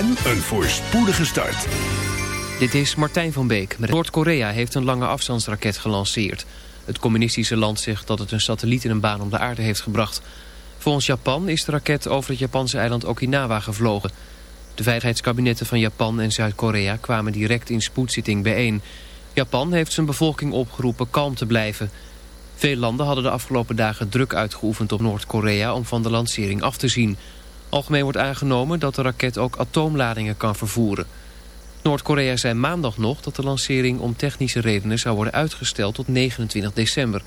en een voorspoedige start. Dit is Martijn van Beek. Noord-Korea heeft een lange afstandsraket gelanceerd. Het communistische land zegt dat het een satelliet in een baan om de aarde heeft gebracht. Volgens Japan is de raket over het Japanse eiland Okinawa gevlogen. De veiligheidskabinetten van Japan en Zuid-Korea kwamen direct in spoedzitting bijeen. Japan heeft zijn bevolking opgeroepen kalm te blijven. Veel landen hadden de afgelopen dagen druk uitgeoefend op Noord-Korea om van de lancering af te zien. Algemeen wordt aangenomen dat de raket ook atoomladingen kan vervoeren. Noord-Korea zei maandag nog dat de lancering om technische redenen zou worden uitgesteld tot 29 december.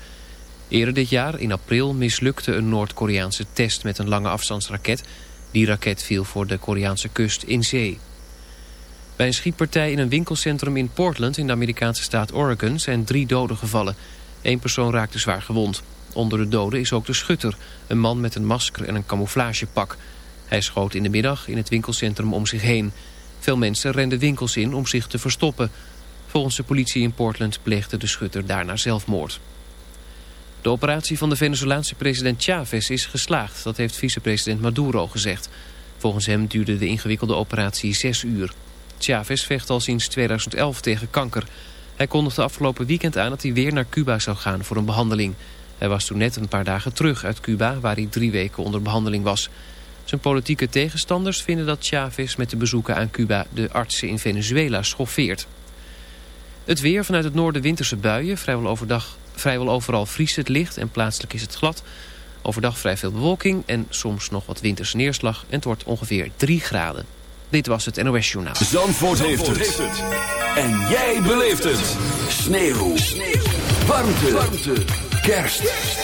Eerder dit jaar, in april, mislukte een Noord-Koreaanse test met een lange afstandsraket. Die raket viel voor de Koreaanse kust in zee. Bij een schietpartij in een winkelcentrum in Portland in de Amerikaanse staat Oregon zijn drie doden gevallen. Eén persoon raakte zwaar gewond. Onder de doden is ook de schutter, een man met een masker en een camouflagepak. Hij schoot in de middag in het winkelcentrum om zich heen. Veel mensen renden winkels in om zich te verstoppen. Volgens de politie in Portland pleegde de schutter daarna zelfmoord. De operatie van de Venezolaanse president Chavez is geslaagd. Dat heeft vicepresident Maduro gezegd. Volgens hem duurde de ingewikkelde operatie zes uur. Chavez vecht al sinds 2011 tegen kanker. Hij kondigde afgelopen weekend aan dat hij weer naar Cuba zou gaan voor een behandeling. Hij was toen net een paar dagen terug uit Cuba, waar hij drie weken onder behandeling was. Zijn politieke tegenstanders vinden dat Chavez met de bezoeken aan Cuba de artsen in Venezuela schoffeert. Het weer vanuit het noorden winterse buien, vrijwel, overdag, vrijwel overal vriest het licht en plaatselijk is het glad. Overdag vrij veel bewolking en soms nog wat winterse neerslag en het wordt ongeveer 3 graden. Dit was het NOS Journaal. Zandvoort, heeft, het. En jij beleeft het. Sneeuw. Sneeuw. Warmte. Warmte. Kerst.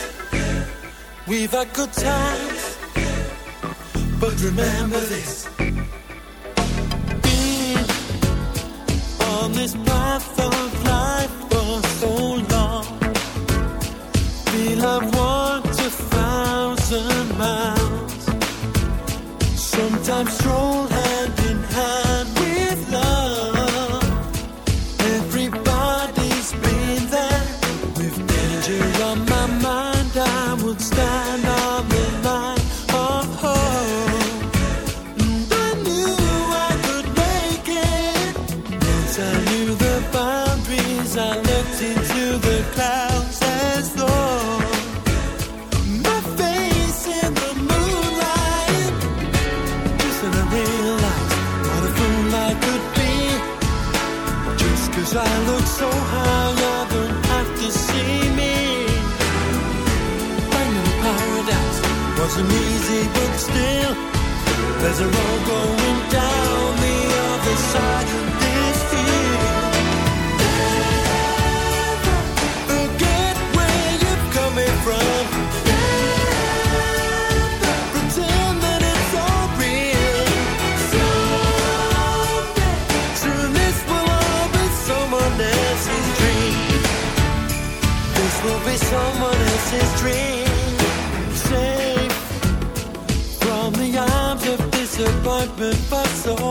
We've had good times, but remember this. Been on this path of life for so long. Feel I've walked a thousand miles. Sometimes stroll There's a road going down the other side. disappointment, fucked so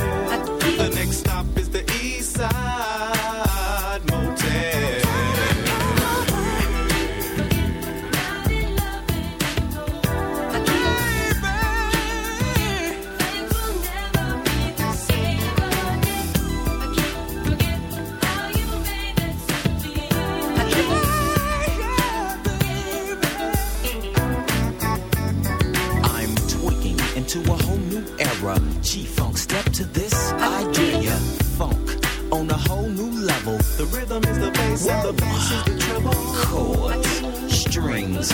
G-Funk, step to this idea. Funk on a whole new level. The rhythm is the bass and the bass is the treble. Chords, strings,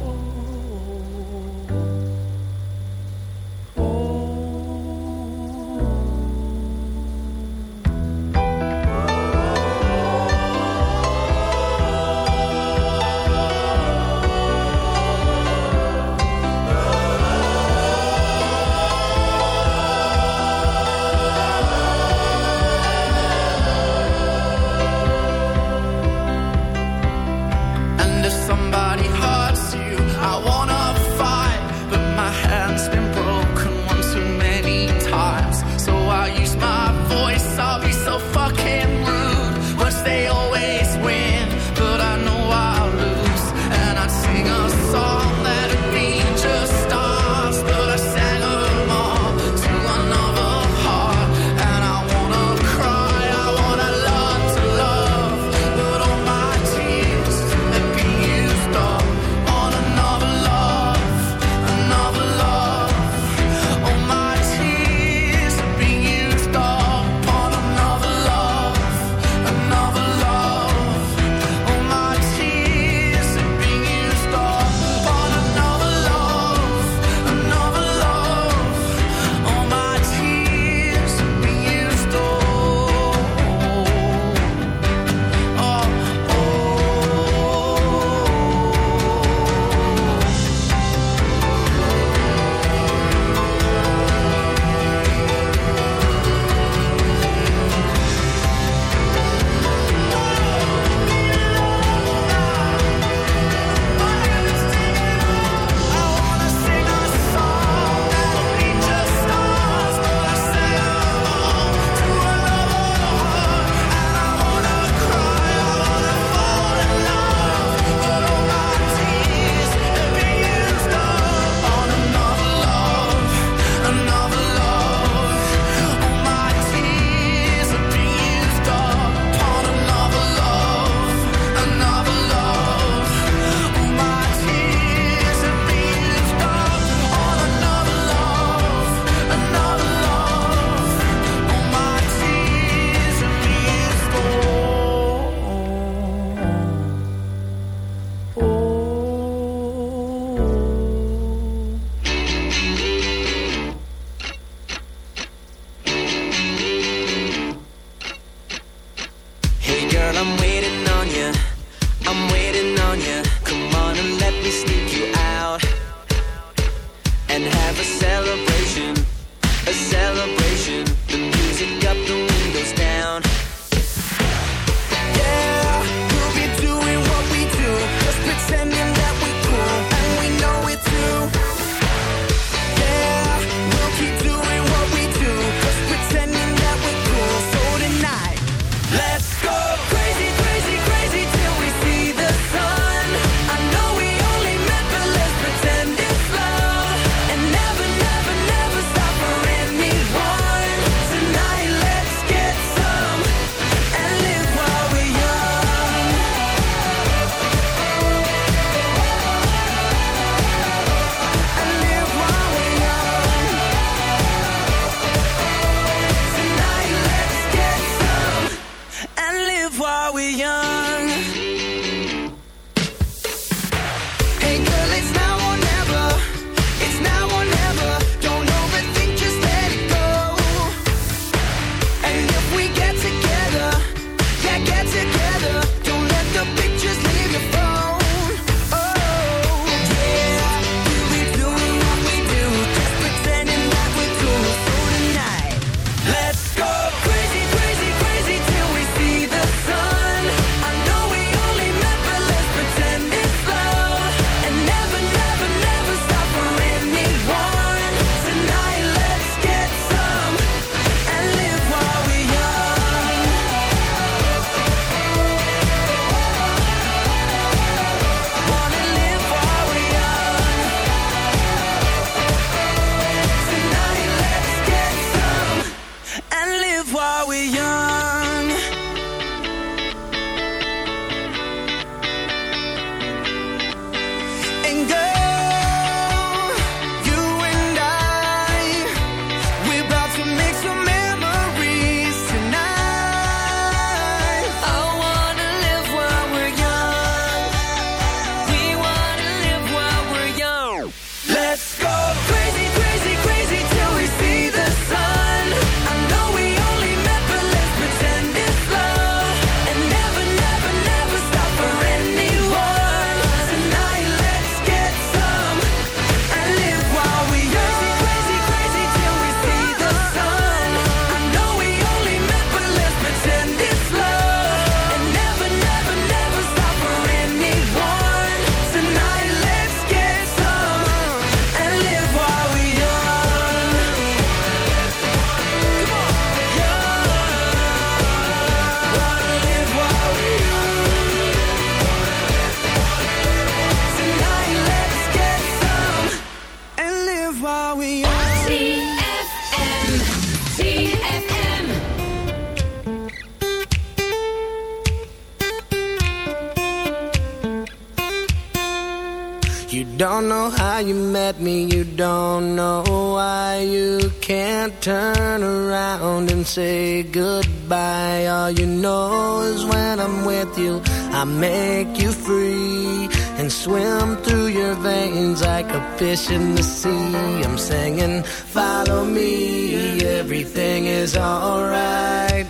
fishing the sea. I'm singing, follow me, everything is alright.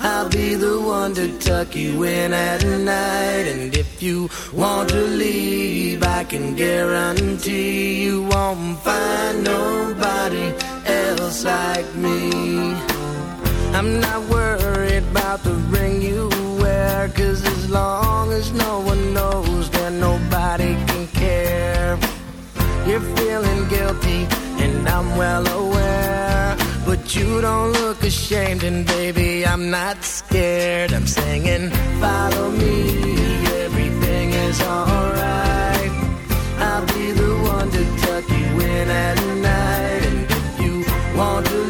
I'll be the one to tuck you in at night. And if you want to leave, I can guarantee you won't find nobody else like me. I'm not worried about the ring you wear, cause as long as no one knows, then nobody you're feeling guilty, and I'm well aware. But you don't look ashamed, and baby, I'm not scared. I'm singing, follow me, everything is alright. I'll be the one to tuck you in at night, and if you want to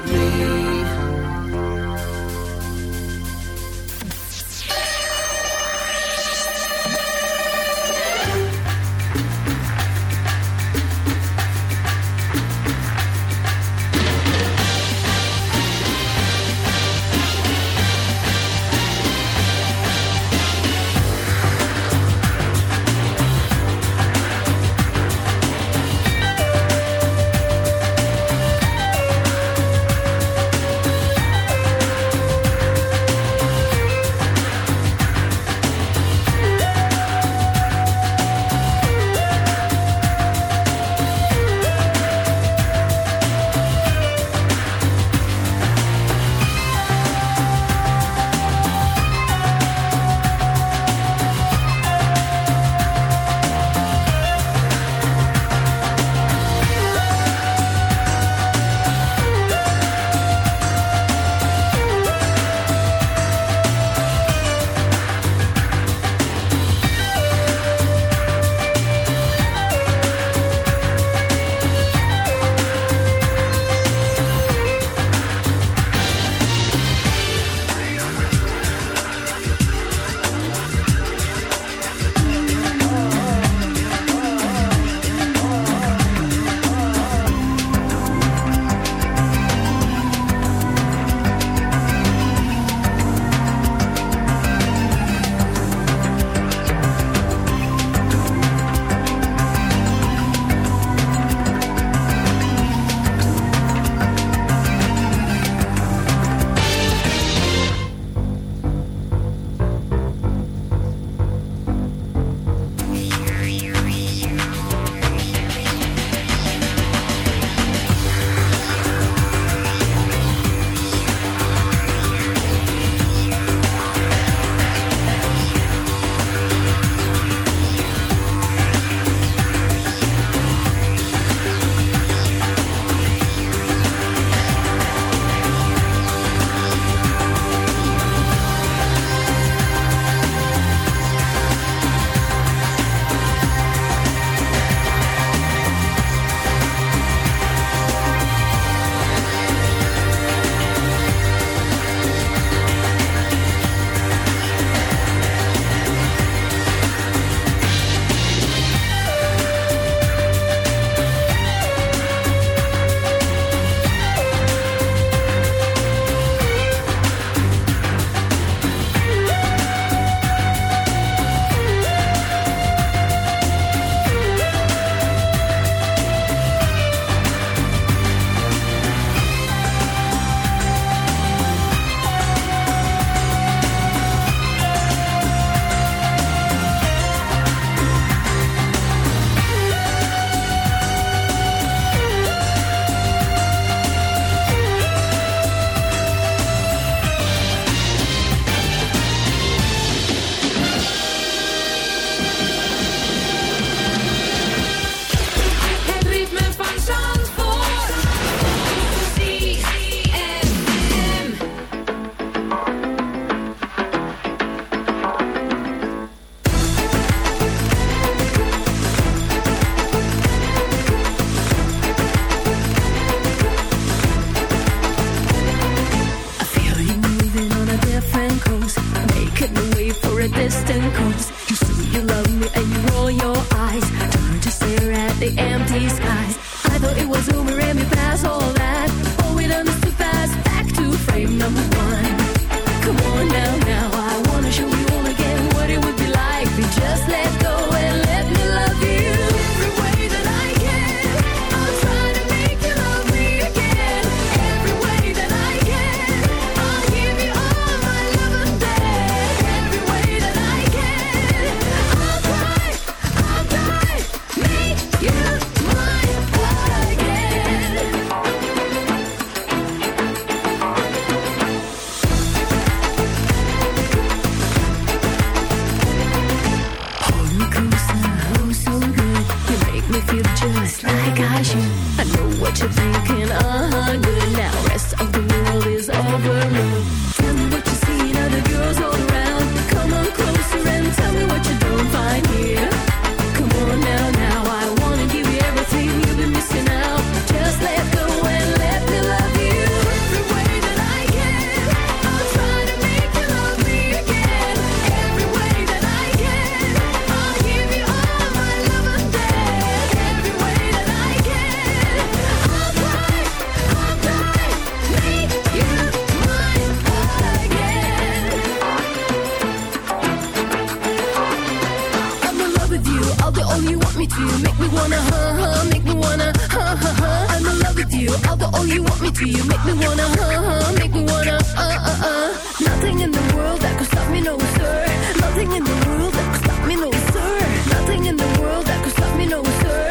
Oh, you want me to, you make me wanna, uh huh. make me wanna, uh, uh, uh. Nothing in the world that could stop me, no, sir. Nothing in the world that could stop me, no, sir. Nothing in the world that could stop me, no, sir.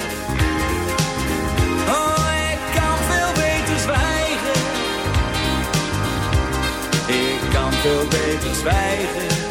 Veel beter zwijgen.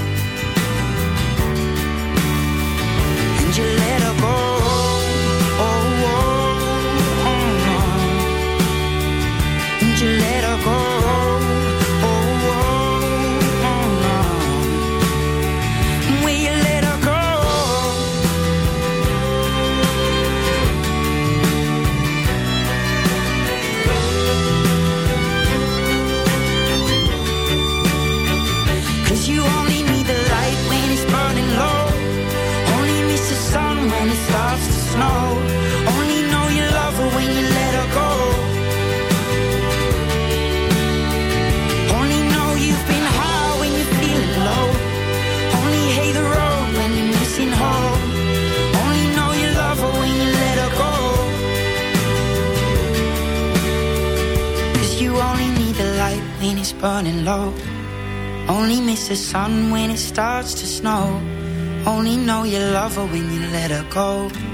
Love when you let her go.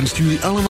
ZFM wenst jullie allemaal...